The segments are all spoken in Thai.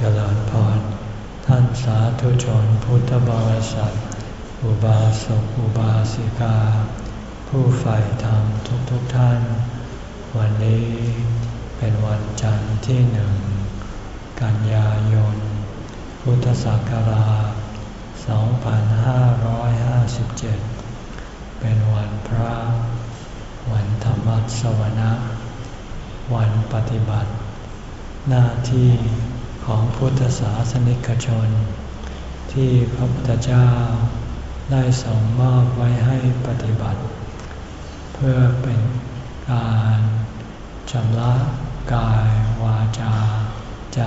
เจริญพร ท่านสาธุชนพุทธบริษัท อุบาสกอุบาสิกา ผู้ใฝ่ธรรมทุกทุกท่าน วันนี้เป็นวันจันทร์ที่หนึ่ง กันยายน พุทธศักราช 2557 เป็นวันพระ วันธรรมสวนะ วันปฏิบัติ หน้าที่ ของพุทธศาสนิกชน ที่พระพุทธเจ้าได้ส่งมอบไว้ให้ปฏิบัติ เพื่อเป็นการชำระกายวาจา ใจ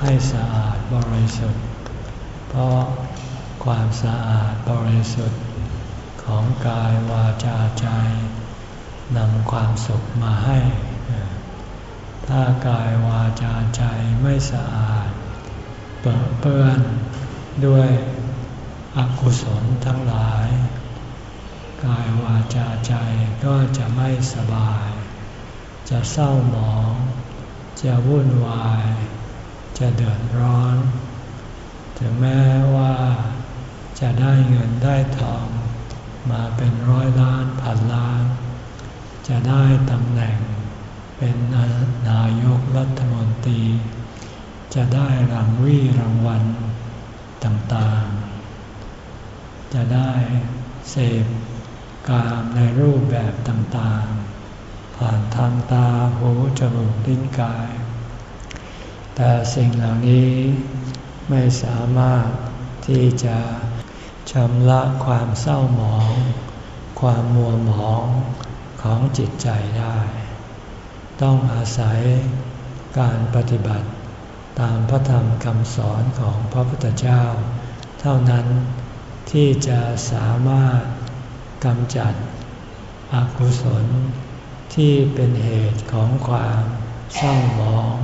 ให้สะอาดบริสุทธิ์ เพราะความสะอาดบริสุทธิ์ของกายวาจาใจนำความสุขมาให้ ถ้ากายวาจาใจไม่สะอาดเปื้อนด้วยอกุศลทั้งหลาย กายวาจาใจก็จะไม่สบาย จะเศร้าหมอง จะวุ่นวาย จะเดือดร้อน ถึงแม้ว่าจะได้เงินได้ทองมาเป็นร้อยล้านพันล้าน จะได้ตำแหน่ง เป็นนายกรัฐมนตรี จะได้รางวี่รางวัลต่างๆ จะได้เสพกามในรูปแบบต่างๆ ผ่านทางตาหูจมูกลิ้นกาย แต่สิ่งเหล่านี้ไม่สามารถที่จะชำระความเศร้าหมอง ความมัวหมองของจิตใจได้ ต้องอาศัยการปฏิบัติตามพระธรรมคำสอนของพระพุทธเจ้า เท่านั้นที่จะสามารถกำจัดอกุศลที่เป็นเหตุของความเศร้าหมอง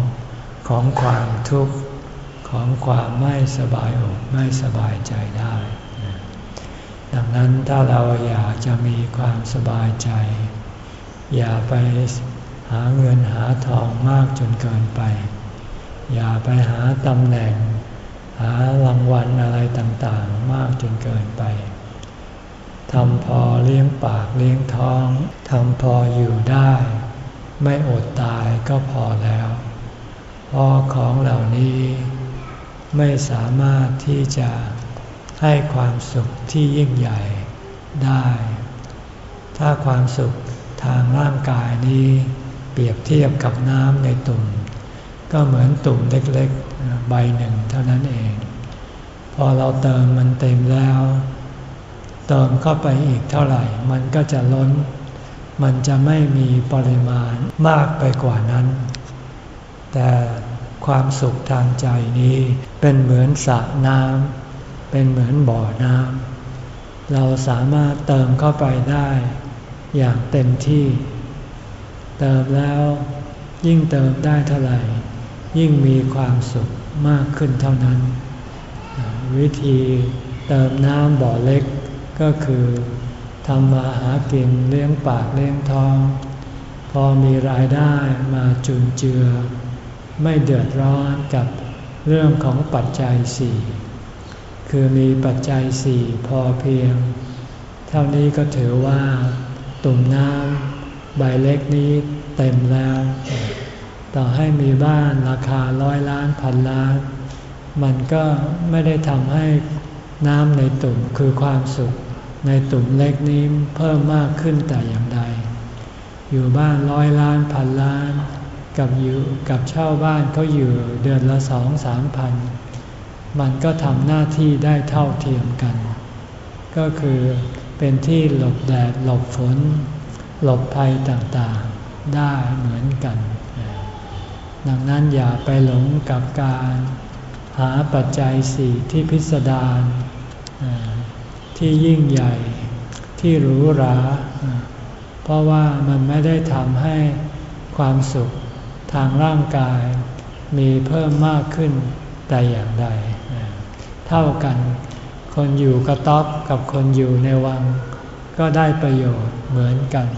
ของความทุกข์ ของความไม่สบายอกไม่สบายใจได้ ดังนั้นถ้าเราอยากจะมีความสบายใจ อย่าไป หาเงินหาทองมากจนเกินไป อย่าไปหาตำแหน่ง หารางวัลอะไรต่างๆ มากจนเกินไปทำพอเลี้ยงปากเลี้ยงท้องทำพออยู่ได้ ไม่อดตายก็พอแล้วเพราะของเหล่านี้ ไม่สามารถที่จะให้ความสุขที่ยิ่งใหญ่ได้ ถ้าความสุขทางร่างกายนี้ เปรียบเทียบกับน้ำในตุ่ม ก็เหมือนตุ่มเล็กๆใบหนึ่งเท่านั้นเอง พอเราเติมมันเต็มแล้ว เติมเข้าไปอีกเท่าไหร่ มันก็จะล้น มันจะไม่มีปริมาณมากไปกว่านั้น แต่ความสุขทางใจนี้เป็นเหมือนสระน้ำเป็นเหมือนบ่อน้ำเราสามารถเติมเข้าไปได้อย่างเต็มที่ เติมแล้วยิ่งเติมได้เท่าไหร่ ยิ่งมีความสุขมากขึ้นเท่านั้น วิธีเติมน้ำบ่อเล็กก็คือทำมาหากินเลี้ยงปากเลี้ยงท้อง พอมีรายได้มาจุนเจือ ไม่เดือดร้อนกับเรื่องของปัจจัยสี่คือมีปัจจัยสี่พอเพียง เท่านี้ก็ถือว่าตุ่มน้ำ ใบเล็กนี้เต็มแล้ว ต่อให้มีบ้านราคาร้อยล้านพันล้าน มันก็ไม่ได้ทำให้น้ำในตุ่มคือความสุข ในตุ่มเล็กนี้เพิ่มมากขึ้นแต่อย่างใด อยู่บ้านร้อยล้านพันล้าน กับอยู่กับเช่าบ้านเขาอยู่เดือนละสองสามพัน มันก็ทำหน้าที่ได้เท่าเทียมกัน ก็คือเป็นที่หลบแดดหลบฝน หลบภัยต่างๆได้เหมือนกัน ดังนั้นอย่าไปหลงกับการหาปัจจัยสี่ที่พิสดารที่ยิ่งใหญ่ที่หรูหราเพราะว่ามันไม่ได้ทำให้ความสุขทางร่างกายมีเพิ่มมากขึ้นแต่อย่างใด เท่ากัน คนอยู่กระต๊อบกับคนอยู่ในวัง ก็ได้ประโยชน์เหมือนกัน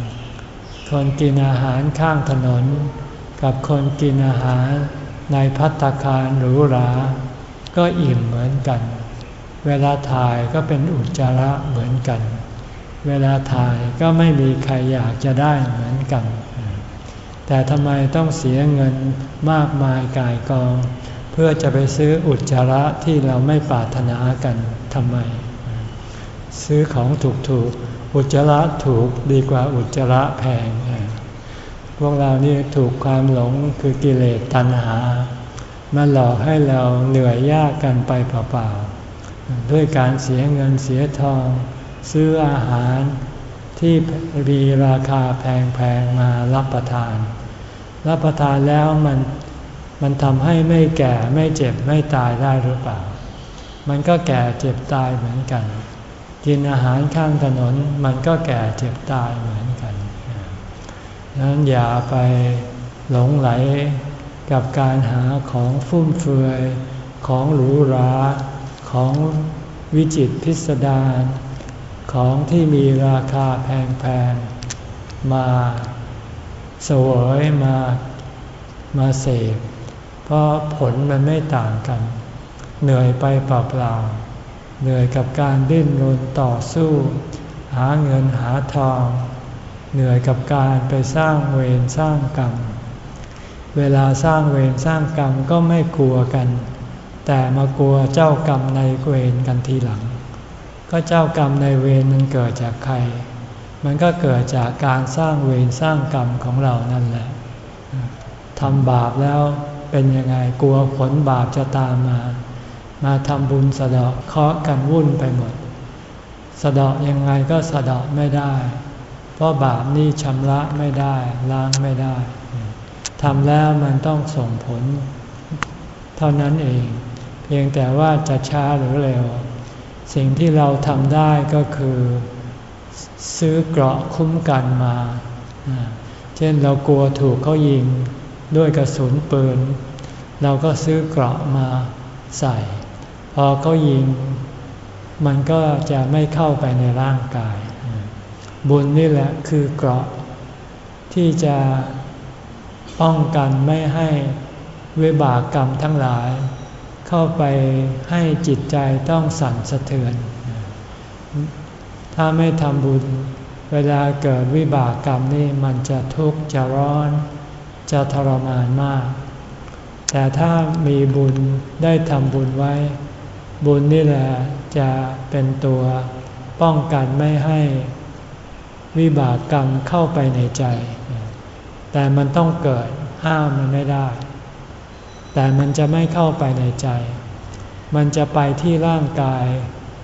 คนกินอาหารข้างถนน กับคนกินอาหารในพัตตาคารหรูหรา ก็อิ่มเหมือนกัน เวลาถ่ายก็เป็นอุจจาระเหมือนกัน เวลาถ่ายก็ไม่มีใครอยากจะได้เหมือนกัน แต่ทำไมต้องเสียเงินมากมายกายกอง เพื่อจะไปซื้ออุจจาระที่เราไม่ปรารถนากันทำไม ซื้อของถูกๆ อุจจาระถูกดีกว่าอุจจาระแพง พวกเรานี่ถูกความหลงคือกิเลสตัณหา มาหลอกให้เราเหนื่อยยากกันไปเปล่าๆ ด้วยการเสียเงินเสียทอง ซื้ออาหารที่มีราคาแพงๆมารับประทาน รับประทานแล้วมันมันทำให้ไม่แก่ไม่เจ็บไม่ตายได้หรือเปล่า มันก็แก่เจ็บตายเหมือนกัน กินอาหารข้างถนนมันก็แก่เจ็บตายเหมือนกันนั้นอย่าไปหลงไหลกับการหาของฟุ่มเฟือยของหรูหราของวิจิตพิสดารของที่มีราคาแพงๆมาสวยมามาเสพเพราะผลมันไม่ต่างกัน เหนื่อยไปเปล่าๆ เหนื่อยกับการดิ้นรนต่อสู้ หาเงินหาทอง เหนื่อยกับการไปสร้างเวรสร้างกรรม เวลาสร้างเวรสร้างกรรมก็ไม่กลัวกัน แต่มากลัวเจ้ากรรมในเวรกันทีหลัง ก็เจ้ากรรมในเวรมันเกิดจากใคร มันก็เกิดจากการสร้างเวรสร้างกรรมของเรานั่นแหละทำบาปแล้วเป็นยังไงกลัวผลบาปจะตามมา มาทำบุญสะเดาะเคาะกันวุ่นไปหมด สะเดาะยังไงก็สะเดาะไม่ได้ เพราะบาปนี่ชำระไม่ได้ล้างไม่ได้ทำแล้วมันต้องส่งผล เท่านั้นเอง เพียงแต่ว่าจะช้าหรือเร็ว สิ่งที่เราทำได้ก็คือ ซื้อเกราะคุ้มกันมา เช่นเรากลัวถูกเขายิงด้วยกระสุนปืน เราก็ซื้อเกราะมาใส่ พอเขายิง มันก็จะไม่เข้าไปในร่างกาย บุญนี่แหละคือเกราะ ที่จะป้องกันไม่ให้วิบากกรรมทั้งหลาย เข้าไปให้จิตใจต้องสั่นสะเทือน ถ้าไม่ทำบุญ เวลาเกิดวิบากกรรมนี่มันจะทุกข์จะร้อน จะทรมานมาก แต่ถ้ามีบุญได้ทำบุญไว้ บุญนี่แหละจะเป็นตัวป้องกันไม่ให้วิบากกรรมเข้าไปในใจ แต่มันต้องเกิดห้ามมันไม่ได้ แต่มันจะไม่เข้าไปในใจ มันจะไปที่ร่างกาย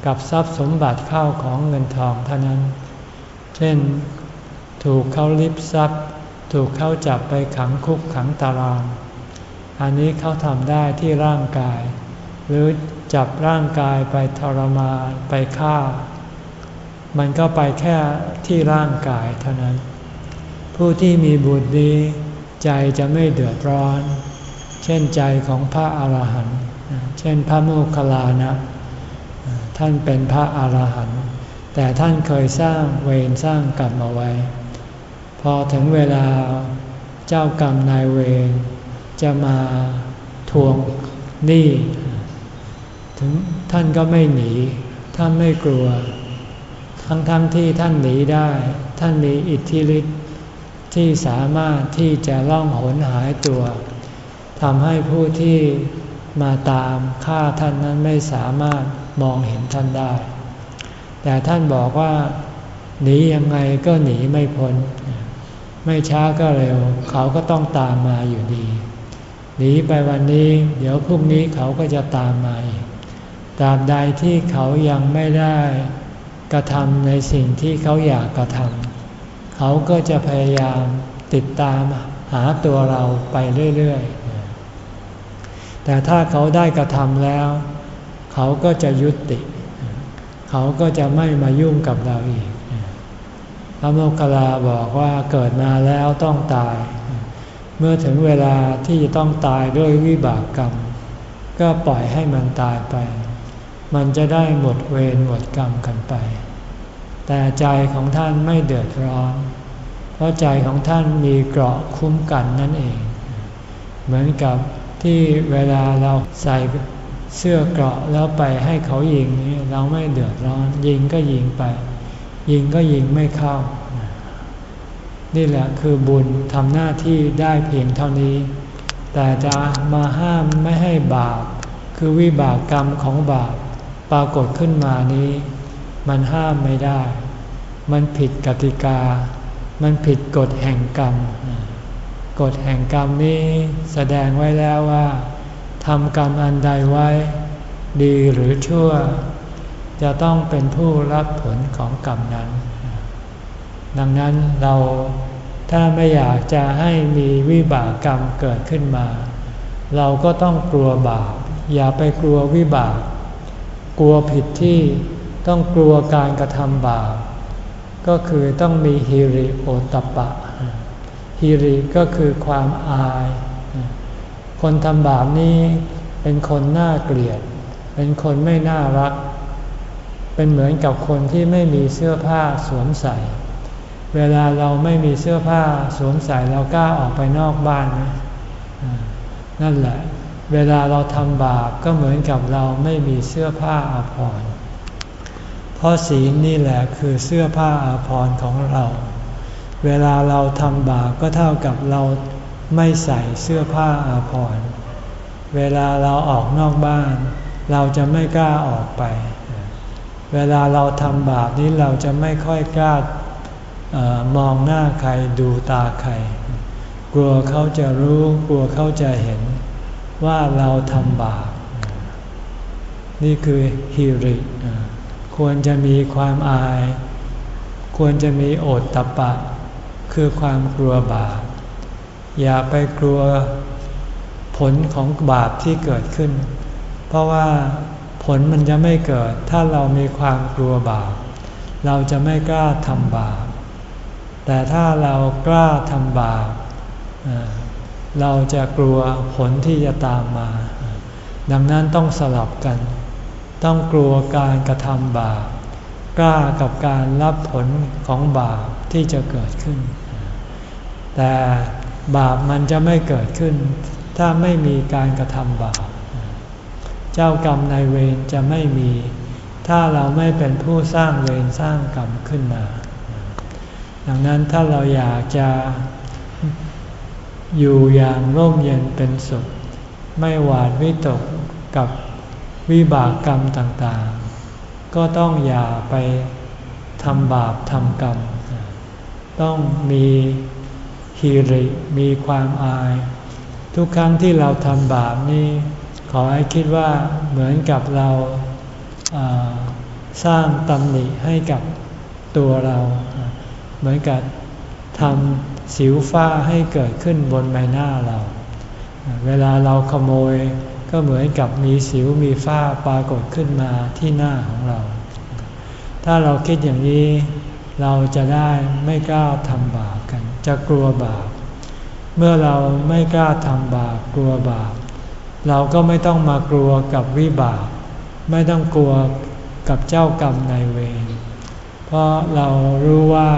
กับทรัพย์สมบัติเข้าของเงินทองเท่านั้น เช่น ถูกเขาลิบทรัพย์ ถูกเขาจับไปขังคุกขังตาราง อันนี้เขาทำได้ที่ร่างกาย หรือ จับร่างกายไปทรมานไปฆ่า มันก็ไปแค่ที่ร่างกายเท่านั้น ผู้ที่มีบุญดีใจจะไม่เดือดร้อน เช่นใจของพระอาหารหันต์เช่นพระโมคคัลลานะท่านเป็นพระอาหารหันต์แต่ท่านเคยสร้างเวรสร้างกรรมเอาไว้ พอถึงเวลาเจ้ากรรมนายเวรจะมาทวงหนี้ ถึงท่านก็ไม่หนี ท่านไม่กลัว ทั้งๆทที่ท่านหนีได้ ท่านมีอิทธิฤทธิ์ที่สามารถที่จะล่องหนหายตัวทำให้ผู้ที่มาตามฆ่าท่านนั้นไม่สามารถมองเห็นท่านได้ แต่ท่านบอกว่าหนียังไงก็หนีไม่พ้น ไม่ช้าก็เร็ว เขาก็ต้องตามมาอยู่ดี หนีไปวันนี้ เดี๋ยวพรุ่งนี้เขาก็จะตามมาอีก ตราบใดที่เขายังไม่ได้กระทำในสิ่งที่เขาอยากกระทำเขาก็จะพยายามติดตามหาตัวเราไปเรื่อยๆ แต่ถ้าเขาได้กระทำแล้ว เขาก็จะยุติ เขาก็จะไม่มายุ่งกับเราอีก พระโมคคัลลาบอกว่าเกิดมาแล้วต้องตาย เมื่อถึงเวลาที่จะต้องตายด้วยวิบากกรรม ก็ปล่อยให้มันตายไป มันจะได้หมดเวรหมดกรรมกันไป แต่ใจของท่านไม่เดือดร้อน เพราะใจของท่านมีเกราะคุ้มกันนั่นเอง เหมือนกับที่เวลาเราใส่เสื้อเกราะแล้วไปให้เขายิงนี่เราไม่เดือดร้อน ยิงก็ยิงไป ยิงก็ยิงไม่เข้า นี่แหละคือบุญทำหน้าที่ได้เพียงเท่านี้ แต่จะมาห้ามไม่ให้บาปคือวิบากกรรมของบาป ปรากฏขึ้นมานี้ มันห้ามไม่ได้ มันผิดกติกา มันผิดกฎแห่งกรรม กฎแห่งกรรมนี้แสดงไว้แล้วว่าทำกรรมอันใดไว้ ดีหรือชั่ว จะต้องเป็นผู้รับผลของกรรมนั้น ดังนั้นเราถ้าไม่อยากจะให้มีวิบากกรรมเกิดขึ้นมา เราก็ต้องกลัวบาปอย่าไปกลัววิบาก กลัวผิดที่ต้องกลัวการกระทำบาปก็คือต้องมีฮิริโอตปะฮิริก็คือความอาย คนทำบาปนี้เป็นคนน่าเกลียด เป็นคนไม่น่ารัก เป็นเหมือนกับคนที่ไม่มีเสื้อผ้าสวมใส่ เวลาเราไม่มีเสื้อผ้าสวมใส่เรากล้าออกไปนอกบ้านไหมนั่นแหละ เวลาเราทำบาปก็เหมือนกับเราไม่มีเสื้อผ้าอาภรณ์เพราะศีลนี่แหละคือเสื้อผ้าอาภรณ์ของเรา เวลาเราทำบาปก็เท่ากับเราไม่ใส่เสื้อผ้าอาภรณ์เวลาเราออกนอกบ้าน เราจะไม่กล้าออกไป เวลาเราทำบาปนี้เราจะไม่ค่อยกล้าออมองหน้าใครดูตาใคร กลัวเขาจะรู้กลัวเขาจะเห็น ว่าเราทำบาป นี่คือฮิริ ควรจะมีความอาย ควรจะมีโอตตะปะ คือความกลัวบาป อย่าไปกลัวผลของบาปที่เกิดขึ้น เพราะว่าผลมันจะไม่เกิด ถ้าเรามีความกลัวบาป เราจะไม่กล้าทำบาป แต่ถ้าเรากล้าทำบาป เราจะกลัวผลที่จะตามมา ดังนั้นต้องสลับกัน ต้องกลัวการกระทำบาปกล้ากับการรับผลของบาปที่จะเกิดขึ้น แต่บาปมันจะไม่เกิดขึ้น ถ้าไม่มีการกระทำบาป เจ้ากรรมนายเวรจะไม่มี ถ้าเราไม่เป็นผู้สร้างเวรสร้างกรรมขึ้นมา ดังนั้นถ้าเราอยากจะ อยู่อย่างร่มเย็นเป็นสุข ไม่หวาดวิตกกับวิบากกรรมต่างๆ ก็ต้องอย่าไปทำบาปทำกรรม ต้องมีฮิริมีความอาย ทุกครั้งที่เราทำบาปนี่ขอให้คิดว่าเหมือนกับเราสร้างตำหนิให้กับตัวเรา เหมือนกับทำ สิวฟ้าให้เกิดขึ้นบนใบหน้าเรา เวลาเราขโมยก็เหมือนกับมีสิวมีฝ้าปรากฏขึ้นมาที่หน้าของเรา ถ้าเราคิดอย่างนี้เราจะได้ไม่กล้าทำบาปกัน จะกลัวบาป เมื่อเราไม่กล้าทำบาปกลัวบาป เราก็ไม่ต้องมากลัวกับวิบาก ไม่ต้องกลัวกับเจ้ากรรมนายเวร เพราะเรารู้ว่า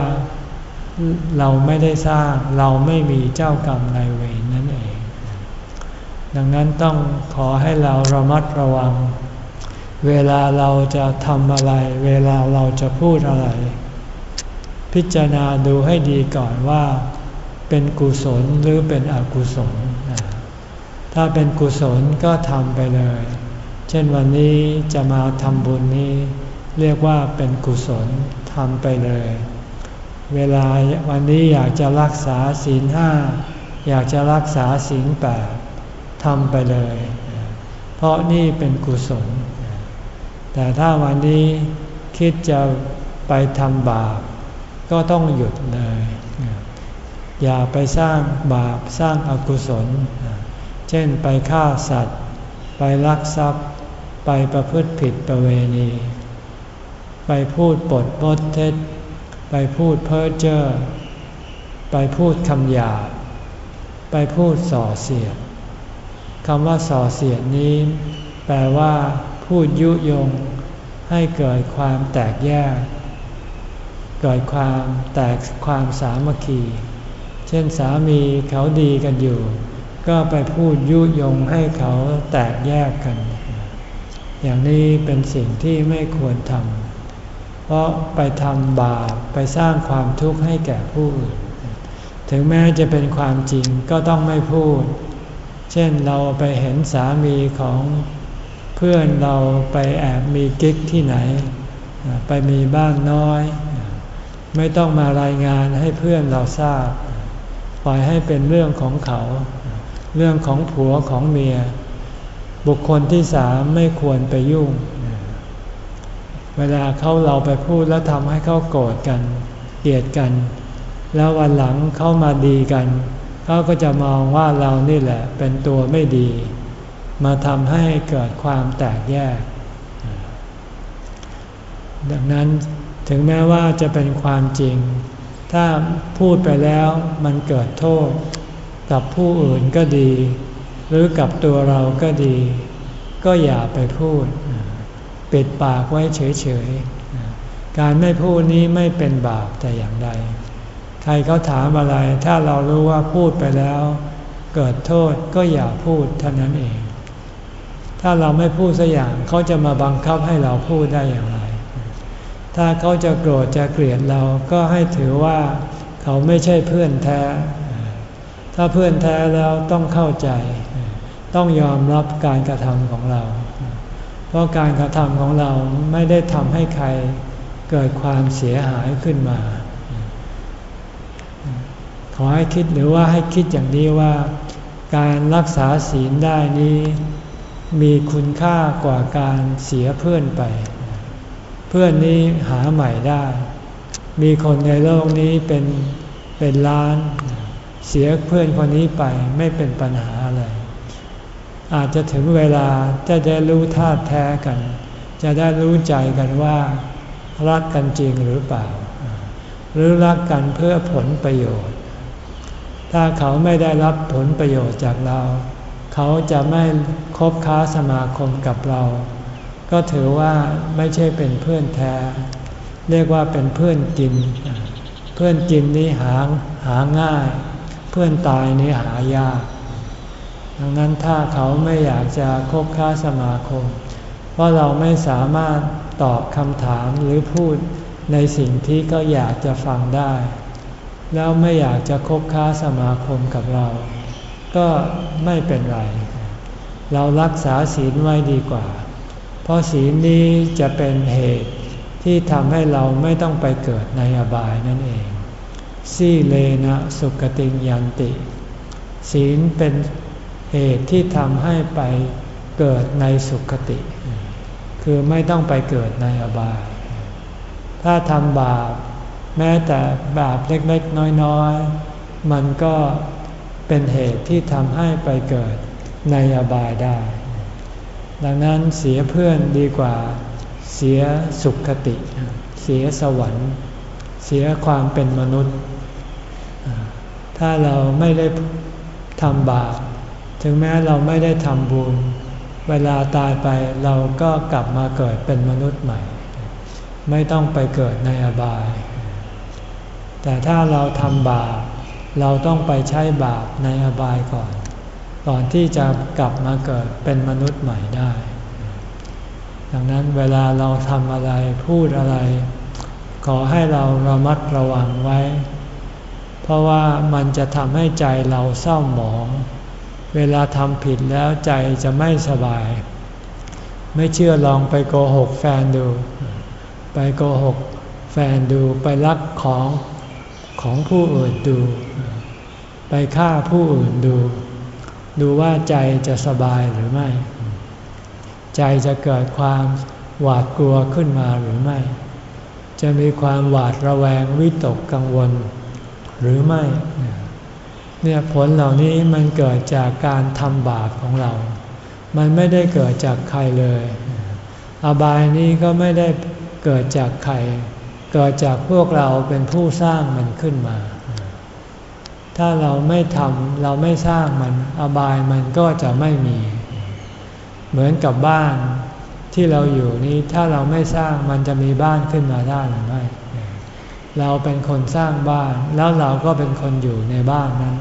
เราไม่ได้สร้างเราไม่มีเจ้ากรรมนายเวรนั่นเอง ดังนั้นต้องขอให้เราระมัดระวัง เวลาเราจะทำอะไร เวลาเราจะพูดอะไร พิจารณาดูให้ดีก่อนว่า เป็นกุศลหรือเป็นอกุศล ถ้าเป็นกุศลก็ทำไปเลย เช่นวันนี้จะมาทำบุญนี้ เรียกว่าเป็นกุศลทำไปเลย เวลาวันนี้อยากจะรักษาศีลห้าอยากจะรักษาศีลแปดทำไปเลย เพราะนี่เป็นกุศล แต่ถ้าวันนี้คิดจะไปทำบาป ก็ต้องหยุดเลย อย่าไปสร้างบาปสร้างอากุศล เช่นไปฆ่าสัตว์ ไปลักทรัพย์ ไปประพฤติผิดประเวณี ไปพูดปดมดเท็จ ไปพูดเพ้อเจ้อ ไปพูดคำหยาบ ไปพูดส่อเสียดคำว่าส่อเสียดนี้ แปลว่าพูดยุยง ให้เกิดความแตกแยก เกิดความแตกความสามัคคี เช่นสามีเขาดีกันอยู่ ก็ไปพูดยุยงให้เขาแตกแยกกัน อย่างนี้เป็นสิ่งที่ไม่ควรทำ เพราะไปทำบาปไปสร้างความทุกข์ให้แก่ผู้อื่น ถึงแม้จะเป็นความจริงก็ต้องไม่พูด เช่นเราไปเห็นสามีของเพื่อนเราไปแอบมีกิ๊กที่ไหน ไปมีบ้านน้อย ไม่ต้องมารายงานให้เพื่อนเราทราบ ปล่อยให้เป็นเรื่องของเขา เรื่องของผัวของเมีย บุคคลที่สามไม่ควรไปยุ่ง เวลาเขาเราไปพูดแล้วทำให้เขาโกรธกันเกลียดกัน แล้ววันหลังเขามาดีกันเขาก็จะมองว่าเรานี่แหละเป็นตัวไม่ดี มาทำให้เกิดความแตกแยก ดังนั้นถึงแม้ว่าจะเป็นความจริง ถ้าพูดไปแล้วมันเกิดโทษ กับผู้อื่นก็ดี หรือกับตัวเราก็ดี ก็อย่าไปพูด ปิดปากไว้เฉยๆ การไม่พูดนี้ไม่เป็นบาปแต่อย่างใด ใครเขาถามอะไร ถ้าเรารู้ว่าพูดไปแล้ว เกิดโทษก็อย่าพูดเท่านั้นเอง ถ้าเราไม่พูดสักอย่างเขาจะมาบังคับให้เราพูดได้อย่างไร ถ้าเขาจะโกรธจะเกลียดเราก็ให้ถือว่าเขาไม่ใช่เพื่อนแท้ ถ้าเพื่อนแท้แล้วต้องเข้าใจ ต้องยอมรับการกระทำของเรา เพราะการกระทำของเราไม่ได้ทำให้ใครเกิดความเสียหายขึ้นมา ขอให้คิดหรือว่าให้คิดอย่างนี้ว่า การรักษาศีลได้นี้ มีคุณค่ากว่าการเสียเพื่อนไป เพื่อนนี้หาใหม่ได้ มีคนในโลกนี้เป็นเป็นล้าน เสียเพื่อนคนนี้ไปไม่เป็นปัญหาอะไร อาจจะถึงเวลาจะได้รู้ท่าแท้กัน จะได้รู้ใจกันว่า รักกันจริงหรือเปล่า หรือรักกันเพื่อผลประโยชน์ ถ้าเขาไม่ได้รับผลประโยชน์จากเรา เขาจะไม่คบค้าสมาคมกับเรา ก็ถือว่าไม่ใช่เป็นเพื่อนแท้ เรียกว่าเป็นเพื่อนกิน เพื่อนกินนี้หาหาง่าย เพื่อนตายนี่หายาก ดังนั้นถ้าเขาไม่อยากจะคบค้าสมาคม เพราะเราไม่สามารถตอบคำถามหรือพูดในสิ่งที่ก็อยากจะฟังได้ แล้วไม่อยากจะคบค้าสมาคมกับเรา ก็ไม่เป็นไร เรารักษาศีลไว้ดีกว่า เพราะศีลนี้จะเป็นเหตุที่ทำให้เราไม่ต้องไปเกิดในอบายนั่นเอง สีเลนะสุกติยันติ ศีลเป็น เหตุที่ทำให้ไปเกิดในสุขติ คือไม่ต้องไปเกิดในอบาย ถ้าทำบาปแม้แต่บาปเล็กๆน้อยๆ มันก็เป็นเหตุที่ทำให้ไปเกิดในอบายได้ ดังนั้นเสียเพื่อนดีกว่าเสียสุขติ เสียสวรรค์ เสียความเป็นมนุษย์ ถ้าเราไม่ได้ทำบาป ถึงแม้เราไม่ได้ทำบุญ เวลาตายไปเราก็กลับมาเกิดเป็นมนุษย์ใหม่ ไม่ต้องไปเกิดในอบาย แต่ถ้าเราทำบาปเราต้องไปใช้บาปในอบายก่อน ก่อนที่จะกลับมาเกิดเป็นมนุษย์ใหม่ได้ ดังนั้นเวลาเราทำอะไรพูดอะไร ขอให้เราระมัดระวังไว้ เพราะว่ามันจะทำให้ใจเราเศร้าหมอง เวลาทำผิดแล้วใจจะไม่สบาย ไม่เชื่อลองไปโกหกแฟนดู ไปโกหกแฟนดูไปลักของของผู้อื่นดู ไปฆ่าผู้อื่นดู ดูว่าใจจะสบายหรือไม่ ใจจะเกิดความหวาดกลัวขึ้นมาหรือไม่ จะมีความหวาดระแวงวิตกกังวล หรือไม่ เนี่ยผลเหล่านี้มันเกิดจากการทำบาปของเรา มันไม่ได้เกิดจากใครเลย อบายนี้ก็ไม่ได้เกิดจากใคร เกิดจากพวกเราเป็นผู้สร้างมันขึ้นมา ถ้าเราไม่ทำเราไม่สร้างมัน อบายมันก็จะไม่มี เหมือนกับบ้านที่เราอยู่นี้ถ้าเราไม่สร้างมันจะมีบ้านขึ้นมาได้หรือไม่ เราเป็นคนสร้างบ้าน แล้วเราก็เป็นคนอยู่ในบ้านนั้น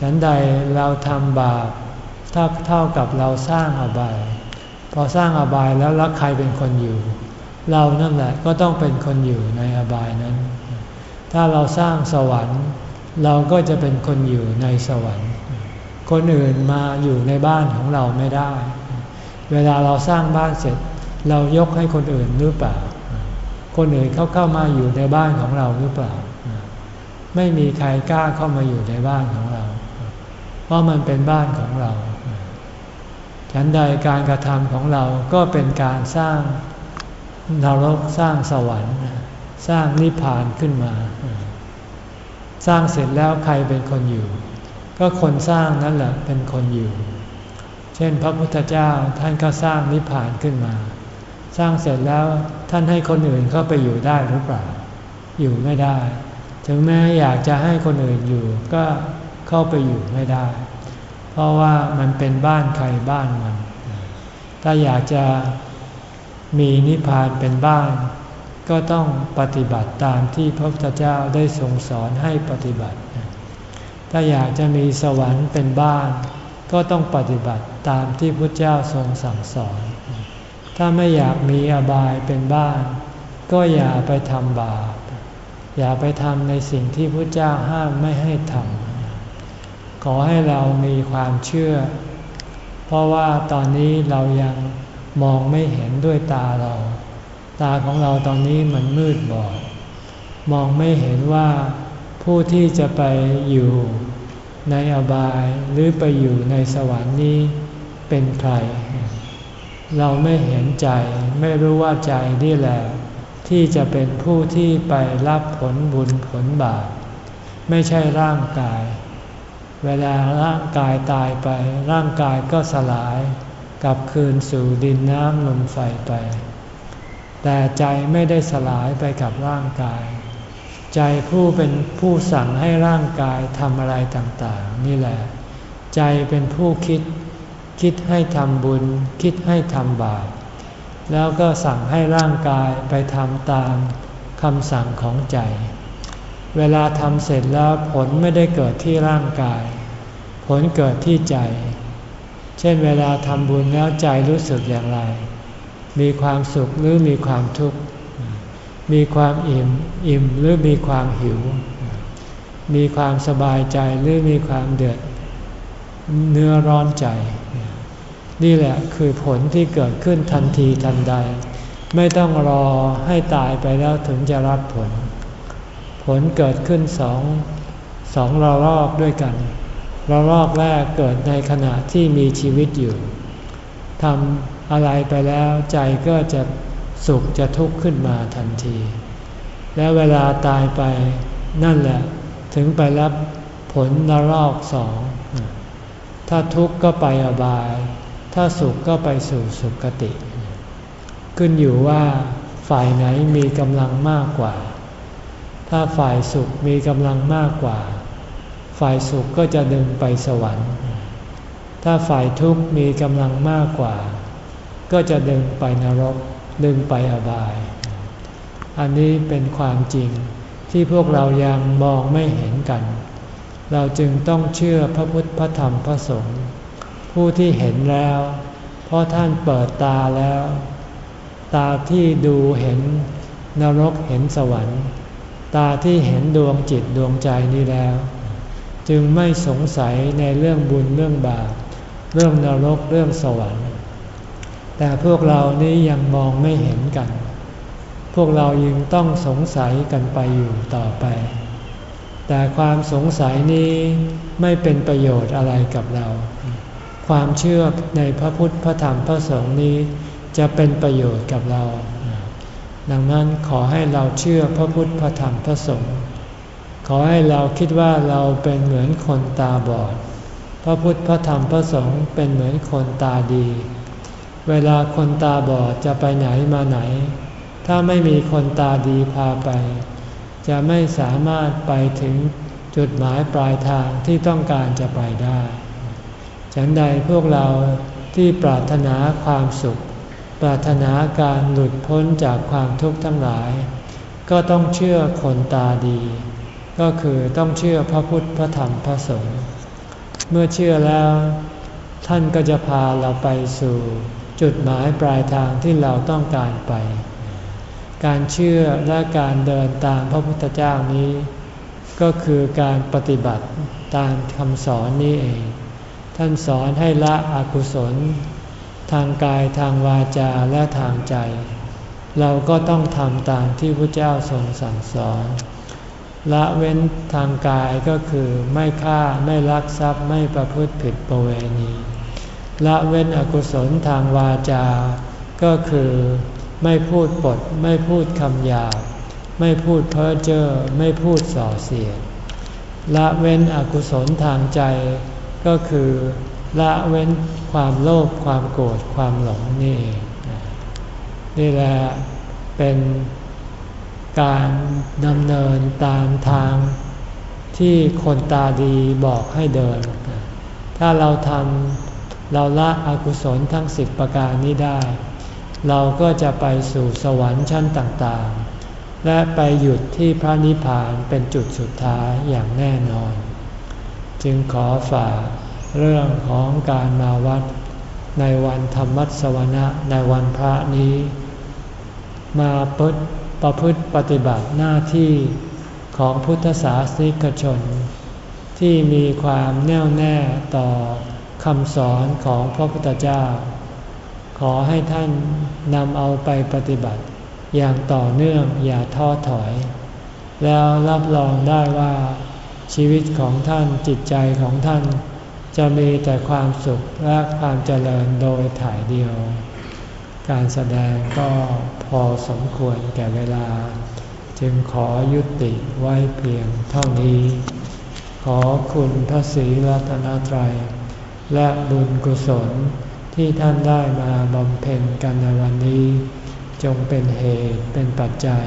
ฉันใดเราทำบาปถ้าเท่ากับเราสร้างอบาย พอสร้างอบายแล้วแล้วใครเป็นคนอยู่ เรานั่นแหละก็ต้องเป็นคนอยู่ในอบายนั้น ถ้าเราสร้างสวรรค์ เราก็จะเป็นคนอยู่ในสวรรค์ คนอื่นมาอยู่ในบ้านของเราไม่ได้ เวลาเราสร้างบ้านเสร็จ เรายกให้คนอื่นหรือเปล่า คนอื่นเขาเข้ามาอยู่ในบ้านของเราหรือเปล่า ไม่มีใครกล้าเข้ามาอยู่ในบ้านของเรา เพราะมันเป็นบ้านของเรา ฉันใดการกระทำของเราก็เป็นการสร้างนรกสร้างสวรรค์ สร้างนิพพานขึ้นมา สร้างเสร็จแล้วใครเป็นคนอยู่ ก็คนสร้างนั่นแหละเป็นคนอยู่ เช่นพระพุทธเจ้าท่านก็สร้างนิพพานขึ้นมา สร้างเสร็จแล้วท่านให้คนอื่นเข้าไปอยู่ได้หรือเปล่า อยู่ไม่ได้ ถึงแม้อยากจะให้คนอื่นอยู่ก็เข้าไปอยู่ไม่ได้ เพราะว่ามันเป็นบ้านใครบ้านมัน ถ้าอยากจะมีนิพพานเป็นบ้าน ก็ต้องปฏิบัติตามที่พระพุทธเจ้าได้ทรงสอนให้ปฏิบัติ ถ้าอยากจะมีสวรรค์เป็นบ้าน ก็ต้องปฏิบัติตามที่พระเจ้าทรงสั่งสอน ถ้าไม่อยากมีอบายเป็นบ้าน ก็อย่าไปทำบาป อย่าไปทำในสิ่งที่พระเจ้าห้ามไม่ให้ทำขอให้เรามีความเชื่อ เพราะว่าตอนนี้เรายังมองไม่เห็นด้วยตาเรา ตาของเราตอนนี้มันมืดบอด มองไม่เห็นว่าผู้ที่จะไปอยู่ในอบายหรือไปอยู่ในสวรรค์นี้เป็นใคร เราไม่เห็นใจไม่รู้ว่าใจนี่แหละที่จะเป็นผู้ที่ไปรับผลบุญผลบาปไม่ใช่ร่างกาย เวลาร่างกายตายไป ร่างกายก็สลายกลับคืนสู่ดินน้ำลมไฟไป แต่ใจไม่ได้สลายไปกับร่างกาย ใจผู้เป็นผู้สั่งให้ร่างกายทำอะไรต่างๆ นี่แหละ ใจเป็นผู้คิด คิดให้ทำบุญ คิดให้ทำบาปแล้วก็สั่งให้ร่างกายไปทำตามคำสั่งของใจ เวลาทำเสร็จแล้วผลไม่ได้เกิดที่ร่างกาย ผลเกิดที่ใจ เช่นเวลาทำบุญแล้วใจรู้สึกอย่างไร มีความสุขหรือมีความทุกข์ มีความอิ่มอิ่มหรือมีความหิว มีความสบายใจหรือมีความเดือดเนื้อร้อนใจ นี่แหละคือผลที่เกิดขึ้นทันทีทันใด ไม่ต้องรอให้ตายไปแล้วถึงจะรับผล ผลเกิดขึ้นสองสองระลอกด้วยกันระลอกแรกเกิดในขณะที่มีชีวิตอยู่ทำอะไรไปแล้วใจก็จะสุขจะทุกข์ขึ้นมาทันที แล้วเวลาตายไปนั่นแหละถึงไปรับผลนรอกสอง ถ้าทุกข์ก็ไปอบาย ถ้าสุขก็ไปสู่สุคติ ขึ้นอยู่ว่าฝ่ายไหนมีกำลังมากกว่า ถ้าฝ่ายสุขมีกำลังมากกว่า ฝ่ายสุขก็จะดึงไปสวรรค์ ถ้าฝ่ายทุกข์มีกำลังมากกว่า ก็จะดึงไปนรก ดึงไปอบาย อันนี้เป็นความจริงที่พวกเรายังมองไม่เห็นกัน เราจึงต้องเชื่อพระพุทธพระธรรมพระสงฆ์ ผู้ที่เห็นแล้ว เพราะท่านเปิดตาแล้ว ตาที่ดูเห็นนรกเห็นสวรรค์ ตาที่เห็นดวงจิตดวงใจนี้แล้ว จึงไม่สงสัยในเรื่องบุญเรื่องบาปเรื่องนรกเรื่องสวรรค์ แต่พวกเรานี้ยังมองไม่เห็นกัน พวกเรายังต้องสงสัยกันไปอยู่ต่อไป แต่ความสงสัยนี้ไม่เป็นประโยชน์อะไรกับเรา ความเชื่อในพระพุทธพระธรรมพระสงฆ์นี้จะเป็นประโยชน์กับเรา ดังนั้นขอให้เราเชื่อพระพุทธพระธรรมพระสงฆ์ขอให้เราคิดว่าเราเป็นเหมือนคนตาบอด พระพุทธพระธรรมพระสงฆ์เป็นเหมือนคนตาดี เวลาคนตาบอดจะไปไหนมาไหน ถ้าไม่มีคนตาดีพาไป จะไม่สามารถไปถึงจุดหมายปลายทางที่ต้องการจะไปได้ ฉันใดพวกเราที่ปรารถนาความสุข ปรารถนาการหลุดพ้นจากความทุกข์ทั้งหลาย ก็ต้องเชื่อคนตาดี ก็คือต้องเชื่อพระพุทธพระธรรมพระสงฆ์เมื่อเชื่อแล้ว ท่านก็จะพาเราไปสู่จุดหมายปลายทางที่เราต้องการไป การเชื่อและการเดินตามพระพุทธเจ้านี้ ก็คือการปฏิบัติตามคำสอนนี้เอง ท่านสอนให้ละอกุศล ทางกายทางวาจาและทางใจ เราก็ต้องทำตามที่พระเจ้าทรงสั่งสอน ละเว้นทางกายก็คือไม่ฆ่าไม่ลักทรัพย์ไม่ประพฤติผิดประเวณี ละเว้นอกุศลทางวาจา ก็คือไม่พูดปด ไม่พูดคำหยาบไม่พูดเพ้อเจ้อไม่พูดส่อเสียดละเว้นอกุศลทางใจ ก็คือละเว้นความโลภความโกรธความหลงนี่เองนี่แหละเป็นการดำเนินตามทางที่คนตาดีบอกให้เดิน ถ้าเราทำเราละอกุศลทั้งสิบประการนี้ได้ เราก็จะไปสู่สวรรค์ชั้นต่างๆ และไปหยุดที่พระนิพพานเป็นจุดสุดท้ายอย่างแน่นอน จึงขอฝากเรื่องของการมาวัด ในวันธรรมัสวนะในวันพระนี้ มาปดประพฤติปฏิบัติหน้าที่ของพุทธศาสนิกชน ที่มีความแน่วแน่ต่อคำสอนของพระพุทธเจ้า ขอให้ท่านนำเอาไปปฏิบัติ อย่างต่อเนื่องอย่าท้อถอย แล้วรับรองได้ว่า ชีวิตของท่านจิตใจของท่าน จะมีแต่ความสุขและความเจริญโดยถ่ายเดียว การแสดงก็พอสมควรแก่เวลา จึงขอยุติไว้เพียงเท่านี้ ขอคุณพระศรีรัตนตรัย และบุญกุศลที่ท่านได้มาบำเพ็ญกันในวันนี้ จงเป็นเหตุเป็นปัจจัย